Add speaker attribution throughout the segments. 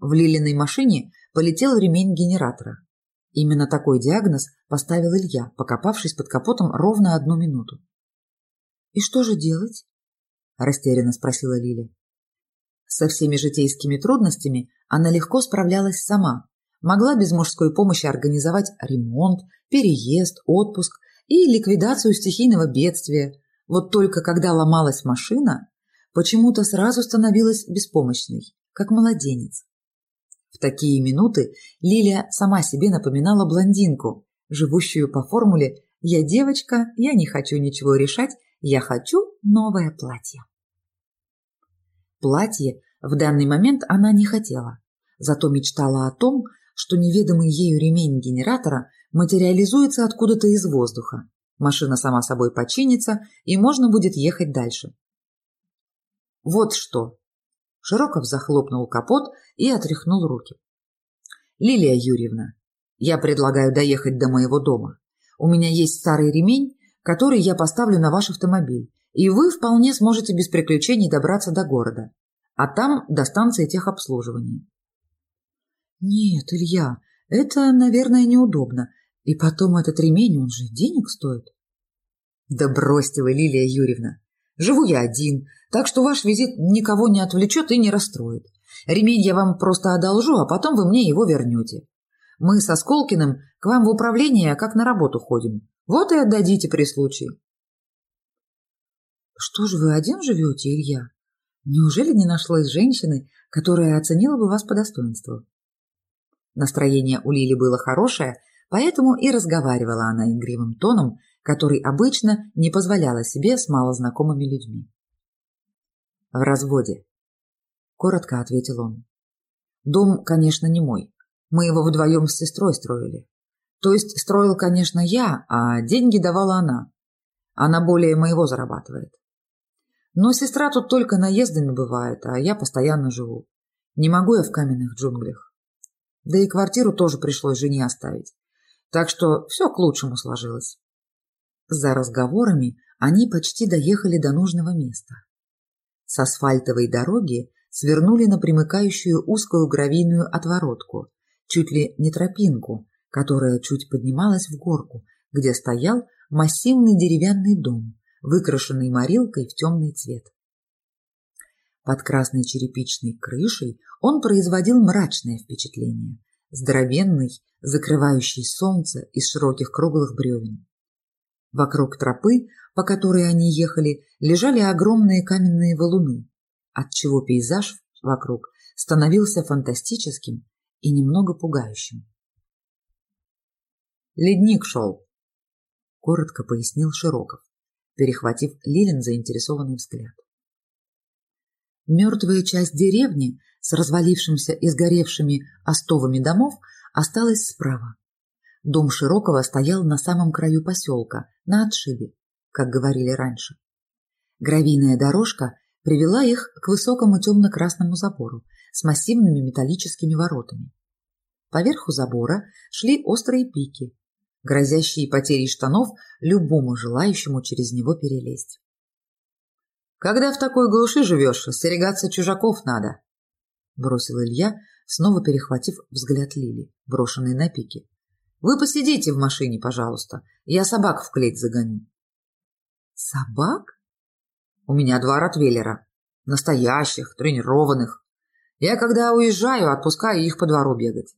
Speaker 1: В Лилиной машине полетел ремень генератора. Именно такой диагноз поставил Илья, покопавшись под капотом ровно одну минуту. «И что же делать?» – растерянно спросила Лиля. Со всеми житейскими трудностями она легко справлялась сама, могла без мужской помощи организовать ремонт, переезд, отпуск и ликвидацию стихийного бедствия. Вот только когда ломалась машина, почему-то сразу становилась беспомощной, как младенец. В такие минуты Лилия сама себе напоминала блондинку, живущую по формуле «Я девочка, я не хочу ничего решать, я хочу новое платье». Платье в данный момент она не хотела, зато мечтала о том, что неведомый ею ремень генератора материализуется откуда-то из воздуха. Машина сама собой починится, и можно будет ехать дальше. Вот что. Широков захлопнул капот и отряхнул руки. Лилия Юрьевна, я предлагаю доехать до моего дома. У меня есть старый ремень, который я поставлю на ваш автомобиль, и вы вполне сможете без приключений добраться до города, а там до станции техобслуживания. Нет, Илья, это, наверное, неудобно. И потом этот ремень, он же денег стоит. Да бросьте вы, Лилия Юрьевна. Живу я один, так что ваш визит никого не отвлечет и не расстроит. Ремень я вам просто одолжу, а потом вы мне его вернете. Мы со Сколкиным к вам в управление как на работу ходим. Вот и отдадите при случае. Что же вы один живете, Илья? Неужели не нашлось женщины, которая оценила бы вас по достоинству? Настроение у Лили было хорошее, поэтому и разговаривала она игривым тоном, который обычно не позволяла себе с малознакомыми людьми. «В разводе», — коротко ответил он. «Дом, конечно, не мой. Мы его вдвоем с сестрой строили. То есть строил, конечно, я, а деньги давала она. Она более моего зарабатывает. Но сестра тут только наездами бывает, а я постоянно живу. Не могу я в каменных джунглях. Да и квартиру тоже пришлось жене оставить. Так что все к лучшему сложилось. За разговорами они почти доехали до нужного места. С асфальтовой дороги свернули на примыкающую узкую гравийную отворотку, чуть ли не тропинку, которая чуть поднималась в горку, где стоял массивный деревянный дом, выкрашенный морилкой в темный цвет. Под красной черепичной крышей он производил мрачное впечатление, здоровенный, закрывающий солнце из широких круглых бревен. Вокруг тропы, по которой они ехали, лежали огромные каменные валуны, отчего пейзаж вокруг становился фантастическим и немного пугающим. «Ледник шел», — коротко пояснил Широков, перехватив Лилин заинтересованный взгляд. Мертвая часть деревни с развалившимся и сгоревшими остовами домов осталась справа. Дом Широкого стоял на самом краю поселка, на отшибе, как говорили раньше. Гравийная дорожка привела их к высокому темно-красному забору с массивными металлическими воротами. Поверху забора шли острые пики, грозящие потерей штанов любому желающему через него перелезть. Когда в такой глуши живешь, остерегаться чужаков надо, — бросил Илья, снова перехватив взгляд Лили, брошенный на пике. — Вы посидите в машине, пожалуйста. Я собак в клеть загоню. — Собак? — У меня два ротвейлера. Настоящих, тренированных. Я, когда уезжаю, отпускаю их по двору бегать.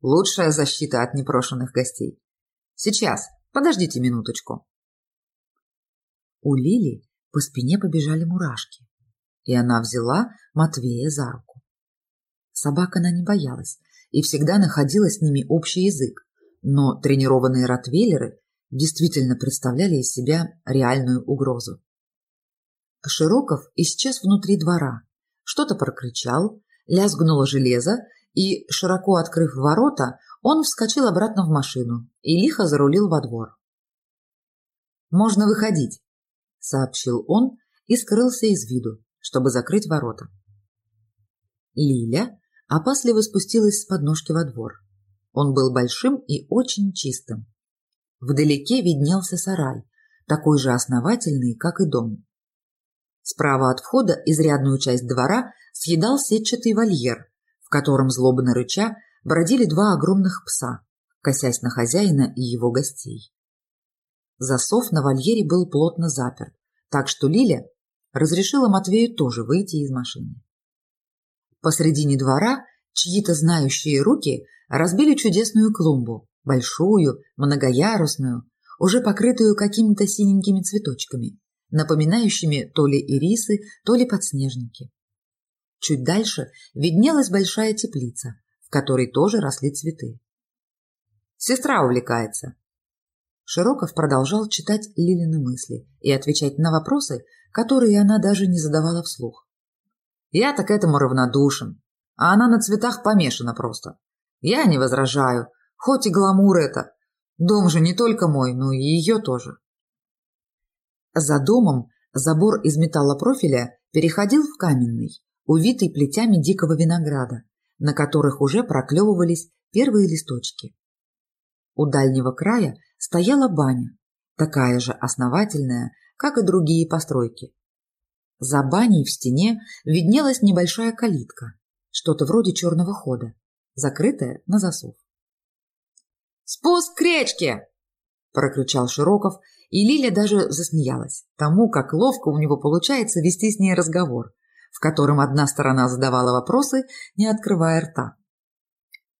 Speaker 1: Лучшая защита от непрошенных гостей. Сейчас, подождите минуточку. У Лили по спине побежали мурашки, и она взяла Матвея за руку. Собак она не боялась и всегда находила с ними общий язык, но тренированные ротвейлеры действительно представляли из себя реальную угрозу. Широков исчез внутри двора, что-то прокричал, лязгнуло железо, и, широко открыв ворота, он вскочил обратно в машину и лихо зарулил во двор. «Можно выходить», сообщил он и скрылся из виду, чтобы закрыть ворота. Лиля опасливо спустилась с подножки во двор. Он был большим и очень чистым. Вдалеке виднелся сарай, такой же основательный, как и дом. Справа от входа изрядную часть двора съедал сетчатый вольер, в котором злобно рыча бродили два огромных пса, косясь на хозяина и его гостей. Засов на вольере был плотно заперт, так что Лиля разрешила Матвею тоже выйти из машины. Посредине двора чьи-то знающие руки разбили чудесную клумбу, большую, многоярусную, уже покрытую какими-то синенькими цветочками, напоминающими то ли ирисы, то ли подснежники. Чуть дальше виднелась большая теплица, в которой тоже росли цветы. «Сестра увлекается», Широков продолжал читать Лилины мысли и отвечать на вопросы, которые она даже не задавала вслух. «Я так этому равнодушен, а она на цветах помешана просто. Я не возражаю, хоть и гламур это. Дом же не только мой, но и ее тоже». За домом забор из металлопрофиля переходил в каменный, увитый плетями дикого винограда, на которых уже проклевывались первые листочки. У дальнего края стояла баня, такая же основательная, как и другие постройки. За баней в стене виднелась небольшая калитка, что-то вроде черного хода, закрытая на засов. «Спуск к речке!» – прокричал Широков, и Лиля даже засмеялась тому, как ловко у него получается вести с ней разговор, в котором одна сторона задавала вопросы, не открывая рта.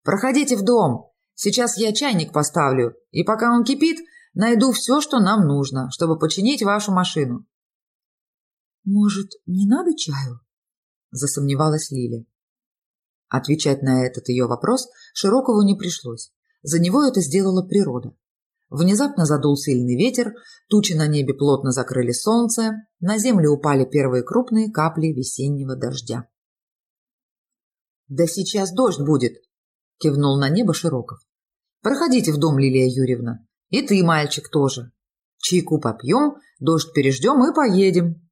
Speaker 1: «Проходите в дом, Сейчас я чайник поставлю, и пока он кипит, найду все, что нам нужно, чтобы починить вашу машину. Может, не надо чаю? Засомневалась Лиля. Отвечать на этот ее вопрос Широкову не пришлось. За него это сделала природа. Внезапно задул сильный ветер, тучи на небе плотно закрыли солнце, на землю упали первые крупные капли весеннего дождя. «Да сейчас дождь будет!» – кивнул на небо Широков. «Проходите в дом, Лилия Юрьевна. И ты, мальчик, тоже. Чайку попьем, дождь переждем и поедем».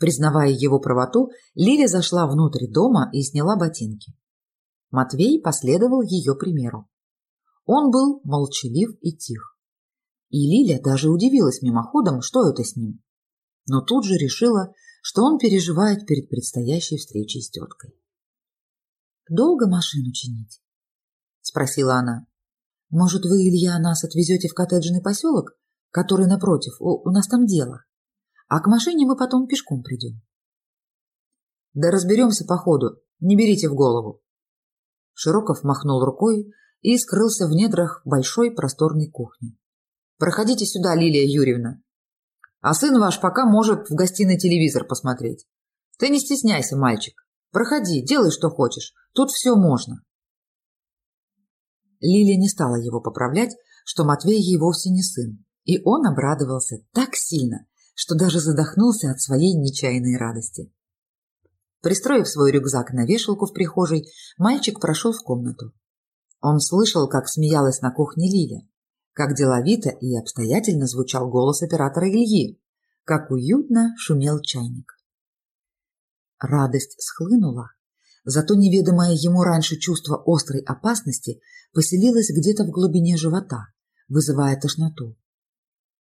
Speaker 1: Признавая его правоту, Лиля зашла внутрь дома и сняла ботинки. Матвей последовал ее примеру. Он был молчалив и тих. И Лиля даже удивилась мимоходом, что это с ним. Но тут же решила, что он переживает перед предстоящей встречей с теткой. Долго машину чинить? Спросила она. Может, вы, Илья, нас отвезете в коттеджный поселок, который напротив, у, у нас там дело. А к машине мы потом пешком придем. Да разберемся по ходу, не берите в голову. Широков махнул рукой и скрылся в недрах большой просторной кухни. Проходите сюда, Лилия Юрьевна. А сын ваш пока может в гостиной телевизор посмотреть. Ты не стесняйся, мальчик. Проходи, делай, что хочешь. Тут все можно. Лилия не стала его поправлять, что Матвей ей вовсе не сын, и он обрадовался так сильно, что даже задохнулся от своей нечаянной радости. Пристроив свой рюкзак на вешалку в прихожей, мальчик прошел в комнату. Он слышал, как смеялась на кухне Лиля, как деловито и обстоятельно звучал голос оператора Ильи, как уютно шумел чайник. Радость схлынула, зато неведомое ему раньше чувство острой опасности поселилось где-то в глубине живота, вызывая тошноту.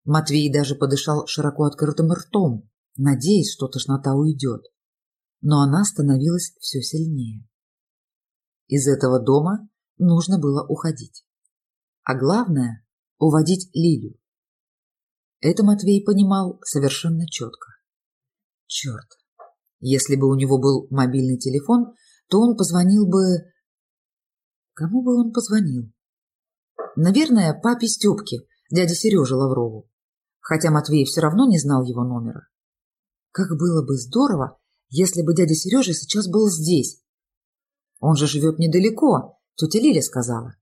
Speaker 1: Матвей даже подышал широко открытым ртом, надеясь, что тошнота уйдет. Но она становилась все сильнее. Из этого дома нужно было уходить. А главное – уводить Лилю. Это Матвей понимал совершенно четко. Черт, если бы у него был мобильный телефон, то он позвонил бы... Кому бы он позвонил? Наверное, папе Степке, дяде Сереже Лаврову. Хотя Матвей все равно не знал его номера. Как было бы здорово, если бы дядя Сережа сейчас был здесь. Он же живет недалеко, тетя Лиля сказала.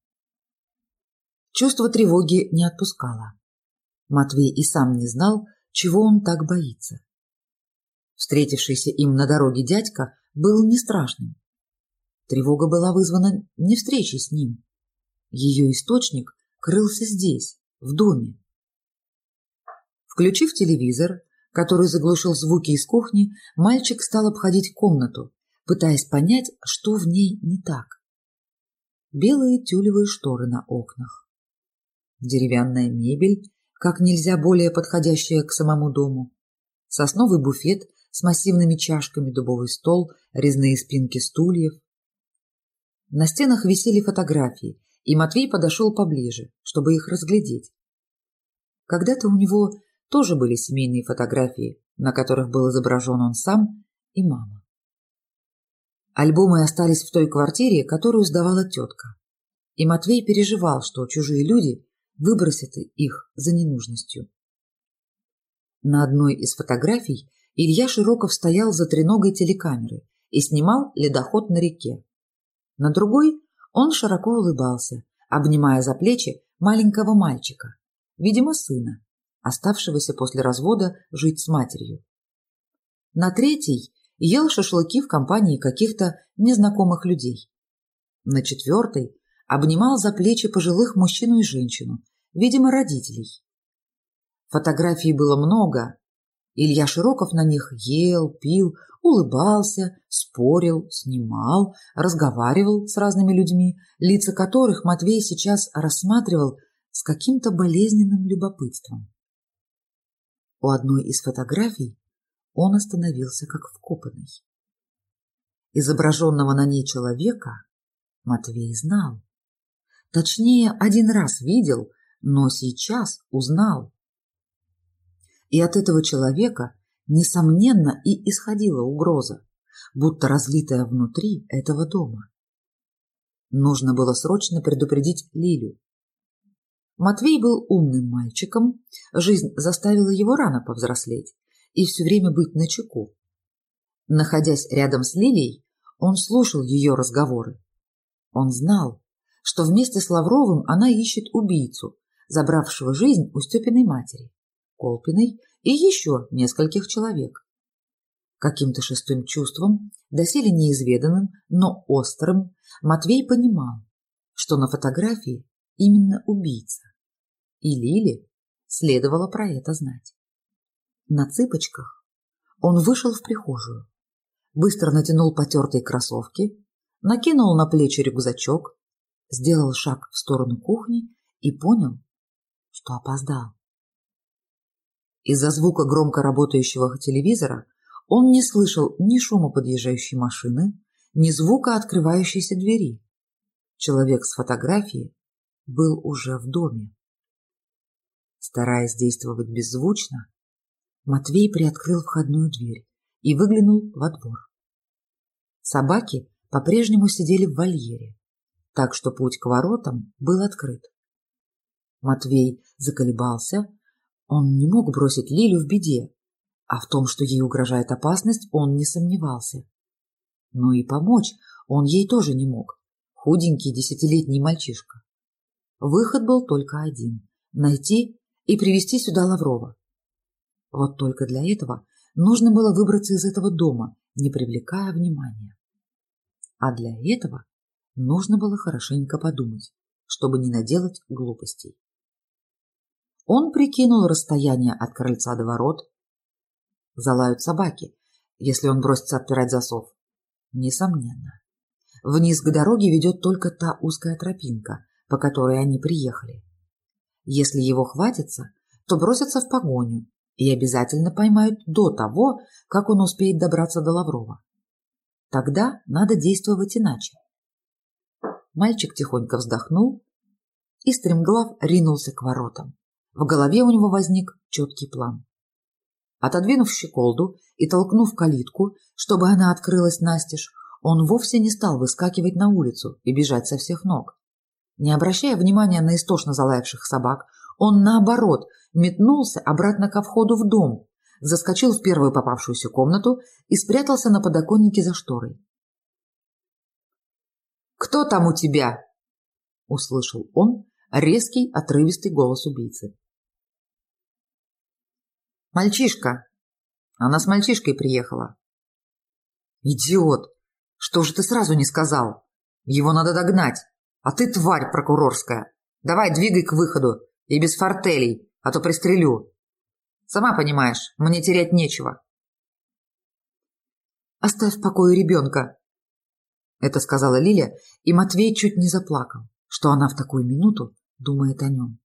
Speaker 1: Чувство тревоги не отпускало. Матвей и сам не знал, чего он так боится. Встретившийся им на дороге дядька был не страшным. Тревога была вызвана не встречей с ним. Ее источник крылся здесь, в доме. Включив телевизор, который заглушил звуки из кухни, мальчик стал обходить комнату, пытаясь понять, что в ней не так. Белые тюлевые шторы на окнах. Деревянная мебель, как нельзя более подходящая к самому дому. Сосновый буфет с массивными чашками, дубовый стол, резные спинки стульев. На стенах висели фотографии, и Матвей подошел поближе, чтобы их разглядеть. Когда-то у него тоже были семейные фотографии, на которых был изображен он сам и мама. Альбомы остались в той квартире, которую сдавала тетка. И Матвей переживал, что чужие люди выбросят их за ненужностью. На одной из фотографий Илья Широков стоял за треногой телекамеры и снимал ледоход на реке. На другой он широко улыбался, обнимая за плечи маленького мальчика, видимо, сына, оставшегося после развода жить с матерью. На третий ел шашлыки в компании каких-то незнакомых людей. На четвертой обнимал за плечи пожилых мужчину и женщину, видимо, родителей. Фотографий было много. Илья Широков на них ел, пил, улыбался, спорил, снимал, разговаривал с разными людьми, лица которых Матвей сейчас рассматривал с каким-то болезненным любопытством. У одной из фотографий он остановился как вкопанный. Изображенного на ней человека Матвей знал. Точнее, один раз видел, но сейчас узнал. И от этого человека, несомненно, и исходила угроза, будто разлитая внутри этого дома. Нужно было срочно предупредить Лилю. Матвей был умным мальчиком, жизнь заставила его рано повзрослеть и все время быть начеку. Находясь рядом с Лилией, он слушал ее разговоры. Он знал, что вместе с Лавровым она ищет убийцу, забравшего жизнь у Степиной матери, Колпиной и еще нескольких человек. Каким-то шестым чувством, доселе неизведанным, но острым, Матвей понимал, что на фотографии именно убийца. И Лиле следовало про это знать. На цыпочках он вышел в прихожую, быстро натянул потертые кроссовки, накинул на плечи рюкзачок, сделал шаг в сторону кухни и понял, что опоздал. Из-за звука громко работающего телевизора он не слышал ни шума подъезжающей машины, ни звука открывающейся двери. Человек с фотографии был уже в доме. Стараясь действовать беззвучно, Матвей приоткрыл входную дверь и выглянул во двор. Собаки по-прежнему сидели в вольере, так что путь к воротам был открыт. Матвей заколебался, он не мог бросить Лилю в беде, а в том, что ей угрожает опасность, он не сомневался. Но и помочь он ей тоже не мог, худенький десятилетний мальчишка. Выход был только один – найти и привести сюда Лаврова. Вот только для этого нужно было выбраться из этого дома, не привлекая внимания. А для этого нужно было хорошенько подумать, чтобы не наделать глупостей. Он прикинул расстояние от крыльца до ворот. Залают собаки, если он бросится отпирать засов. Несомненно. Вниз к дороге ведет только та узкая тропинка, по которой они приехали. Если его хватится, то бросятся в погоню, и обязательно поймают до того, как он успеет добраться до Лаврова. Тогда надо действовать иначе. Мальчик тихонько вздохнул и стремглав ринулся к воротам. В голове у него возник четкий план. Отодвинув щеколду и толкнув калитку, чтобы она открылась настежь, он вовсе не стал выскакивать на улицу и бежать со всех ног. Не обращая внимания на истошно залаявших собак, он, наоборот, метнулся обратно ко входу в дом, заскочил в первую попавшуюся комнату и спрятался на подоконнике за шторой. «Кто там у тебя?» – услышал он резкий, отрывистый голос убийцы. «Мальчишка! Она с мальчишкой приехала». «Идиот! Что же ты сразу не сказал? Его надо догнать, а ты тварь прокурорская! Давай, двигай к выходу, и без фортелей, а то пристрелю. Сама понимаешь, мне терять нечего. «Оставь в покое ребенка», — это сказала Лиля, и Матвей чуть не заплакал, что она в такую минуту думает о нем.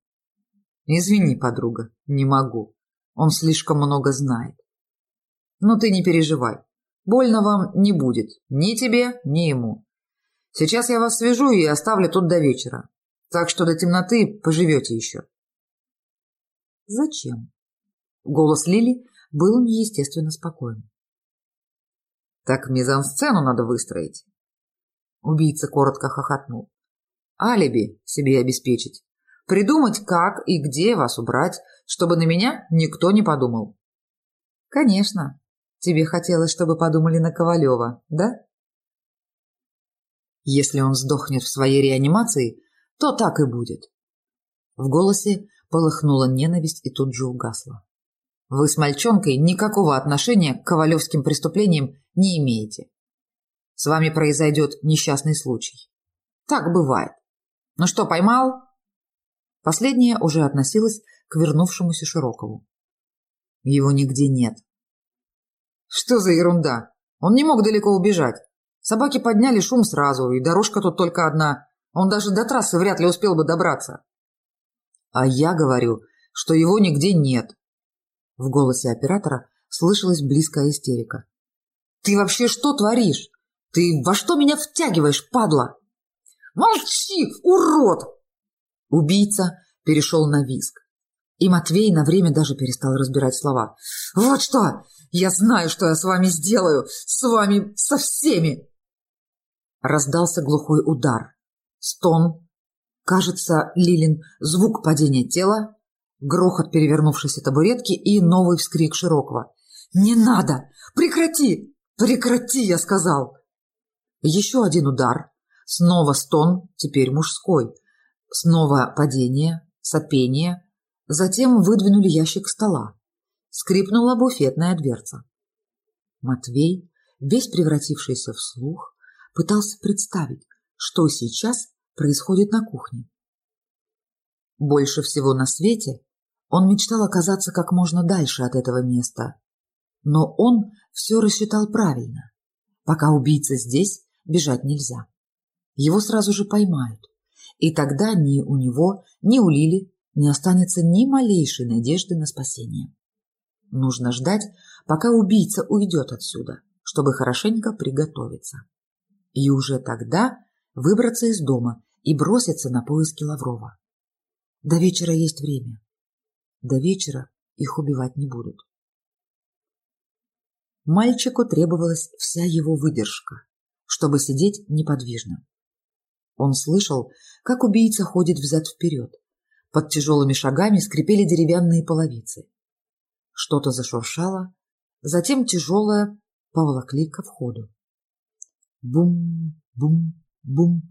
Speaker 1: «Извини, подруга, не могу. Он слишком много знает».
Speaker 2: Но ты не переживай. Больно вам не будет. Ни тебе, ни ему. Сейчас я вас свяжу и оставлю тут до вечера. Так что до темноты поживете еще.
Speaker 1: Зачем? Голос Лили был неестественно спокоен.
Speaker 2: Так мизансцену надо выстроить. Убийца коротко хохотнул. Алиби себе обеспечить. Придумать, как и где вас убрать, чтобы на меня никто не подумал.
Speaker 1: Конечно. Тебе хотелось, чтобы подумали на Ковалева, да?
Speaker 2: Если он сдохнет в своей реанимации, то так и будет.
Speaker 1: В голосе полыхнула ненависть и тут же угасла.
Speaker 2: Вы с мальчонкой никакого отношения к ковалевским преступлениям не имеете. С вами произойдет несчастный случай. Так бывает. Ну что, поймал?
Speaker 1: Последняя уже относилась к вернувшемуся Широкову.
Speaker 2: Его нигде нет. Что за ерунда? Он не мог далеко убежать. Собаки подняли шум сразу, и дорожка тут только одна. Он даже до трассы вряд ли успел бы добраться. А я говорю, что его нигде нет.
Speaker 1: В голосе оператора слышалась близкая истерика.
Speaker 2: Ты вообще что творишь? Ты во что меня втягиваешь, падла? Молчи, урод!
Speaker 1: Убийца перешел на визг. И Матвей на время даже перестал разбирать слова.
Speaker 2: «Вот что! Я знаю, что я с вами сделаю! С вами, со всеми!»
Speaker 1: Раздался глухой удар. Стон. Кажется, Лилин звук падения тела, грохот перевернувшейся табуретки и новый вскрик Широкого. «Не надо! Прекрати! Прекрати!» – я сказал. Еще один удар. Снова стон, теперь мужской. Снова падение, сопение. Затем выдвинули ящик стола. Скрипнула буфетная дверца. Матвей, весь превратившийся в слух, пытался представить, что сейчас происходит на кухне. Больше всего на свете он мечтал оказаться как можно дальше от этого места. Но он все рассчитал правильно. Пока убийца здесь, бежать нельзя. Его сразу же поймают. И тогда ни у него, ни у Лили не останется ни малейшей надежды на спасение. Нужно ждать, пока убийца уйдет отсюда, чтобы хорошенько приготовиться. И уже тогда выбраться из дома и броситься на поиски Лаврова. До вечера есть время. До вечера их убивать не будут. Мальчику требовалась вся его выдержка, чтобы сидеть неподвижно. Он слышал, как убийца ходит взад-вперед. Под тяжелыми шагами скрипели деревянные половицы. Что-то зашуршало, затем тяжелое поволокли ко входу. Бум, бум, бум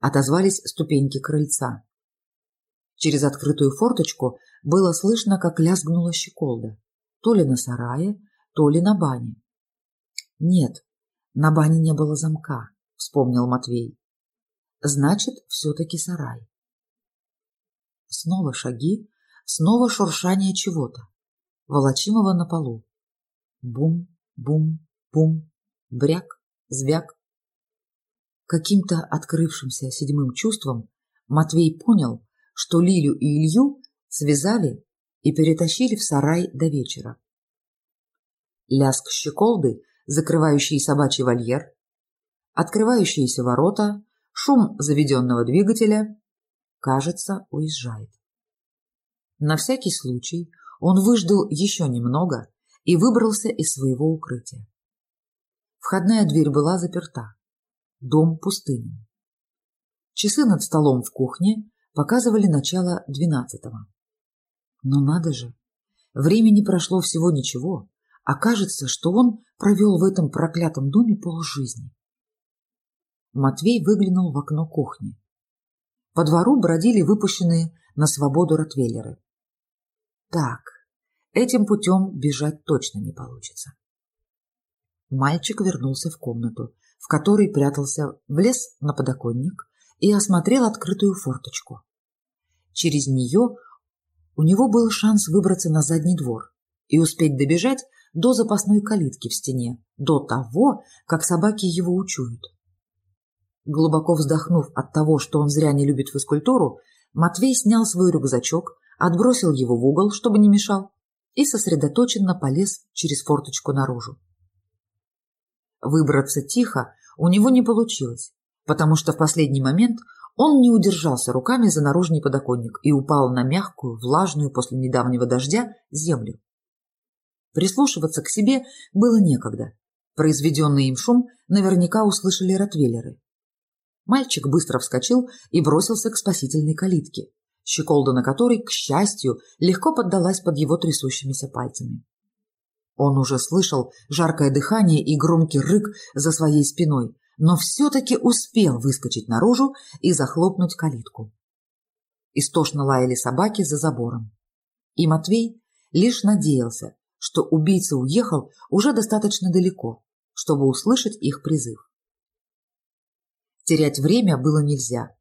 Speaker 1: отозвались ступеньки крыльца. Через открытую форточку было слышно, как лязгнула щеколда. То ли на сарае, то ли на бане. Нет, на бане не было замка, вспомнил Матвей. Значит, все-таки сарай. Снова шаги, снова шуршание чего-то, волочимого на полу. Бум, бум, бум, бряк, звяк. Каким-то открывшимся седьмым чувством Матвей понял, что Лилю и Илью связали и перетащили в сарай до вечера. Лязг щеколды, закрывающий собачий вольер, открывающиеся ворота, шум заведенного двигателя, кажется, уезжает. На всякий случай он выждал еще немного и выбрался из своего укрытия. Входная дверь была заперта. Дом пустынен. Часы над столом в кухне показывали начало двенадцатого. Но надо же, времени прошло всего ничего, а кажется, что он провел в этом проклятом доме полжизни. Матвей выглянул в окно кухни. По двору бродили выпущенные на свободу ротвейлеры. Так, этим путем бежать точно не получится. Мальчик вернулся в комнату, в которой прятался, влез на подоконник и осмотрел открытую форточку. Через нее у него был шанс выбраться на задний двор и успеть добежать до запасной калитки в стене, до того, как собаки его учуют. Глубоко вздохнув от того, что он зря не любит физкультуру, Матвей снял свой рюкзачок, отбросил его в угол, чтобы не мешал, и сосредоточенно полез через форточку наружу. Выбраться тихо у него не получилось, потому что в последний момент он не удержался руками за наружный подоконник и упал на мягкую, влажную после недавнего дождя землю. Прислушиваться к себе было некогда. Произведенный им шум наверняка услышали ротвейлеры. Мальчик быстро вскочил и бросился к спасительной калитке, щеколда на которой, к счастью, легко поддалась под его трясущимися пальцами. Он уже слышал жаркое дыхание и громкий рык за своей спиной, но все-таки успел выскочить наружу и захлопнуть калитку. Истошно лаяли собаки за забором. И Матвей лишь надеялся, что убийца уехал уже достаточно далеко, чтобы услышать их призыв. Терять время было нельзя.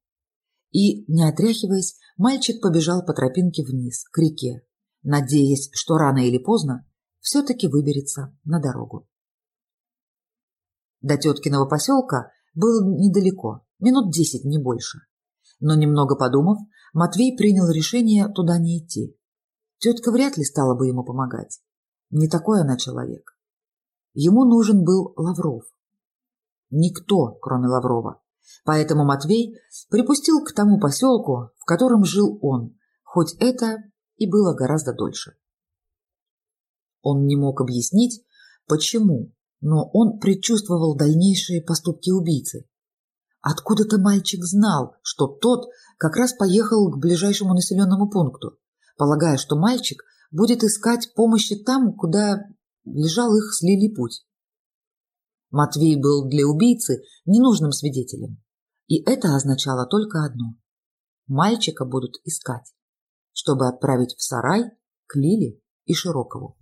Speaker 1: И, не отряхиваясь, мальчик побежал по тропинке вниз, к реке, надеясь, что рано или поздно все-таки выберется на дорогу. До теткиного поселка было недалеко, минут десять, не больше. Но немного подумав, Матвей принял решение туда не идти. Тетка вряд ли стала бы ему помогать. Не такой она человек. Ему нужен был Лавров. Никто, кроме Лаврова. Поэтому Матвей припустил к тому поселку, в котором жил он, хоть это и было гораздо дольше. Он не мог объяснить, почему, но он предчувствовал дальнейшие поступки убийцы. Откуда-то мальчик знал, что тот как раз поехал к ближайшему населенному пункту, полагая, что мальчик будет искать помощи там, куда лежал их с Лили путь. Матвей был для убийцы ненужным свидетелем. И это означало только одно. Мальчика будут искать, чтобы отправить в сарай к Лиле и Широкову.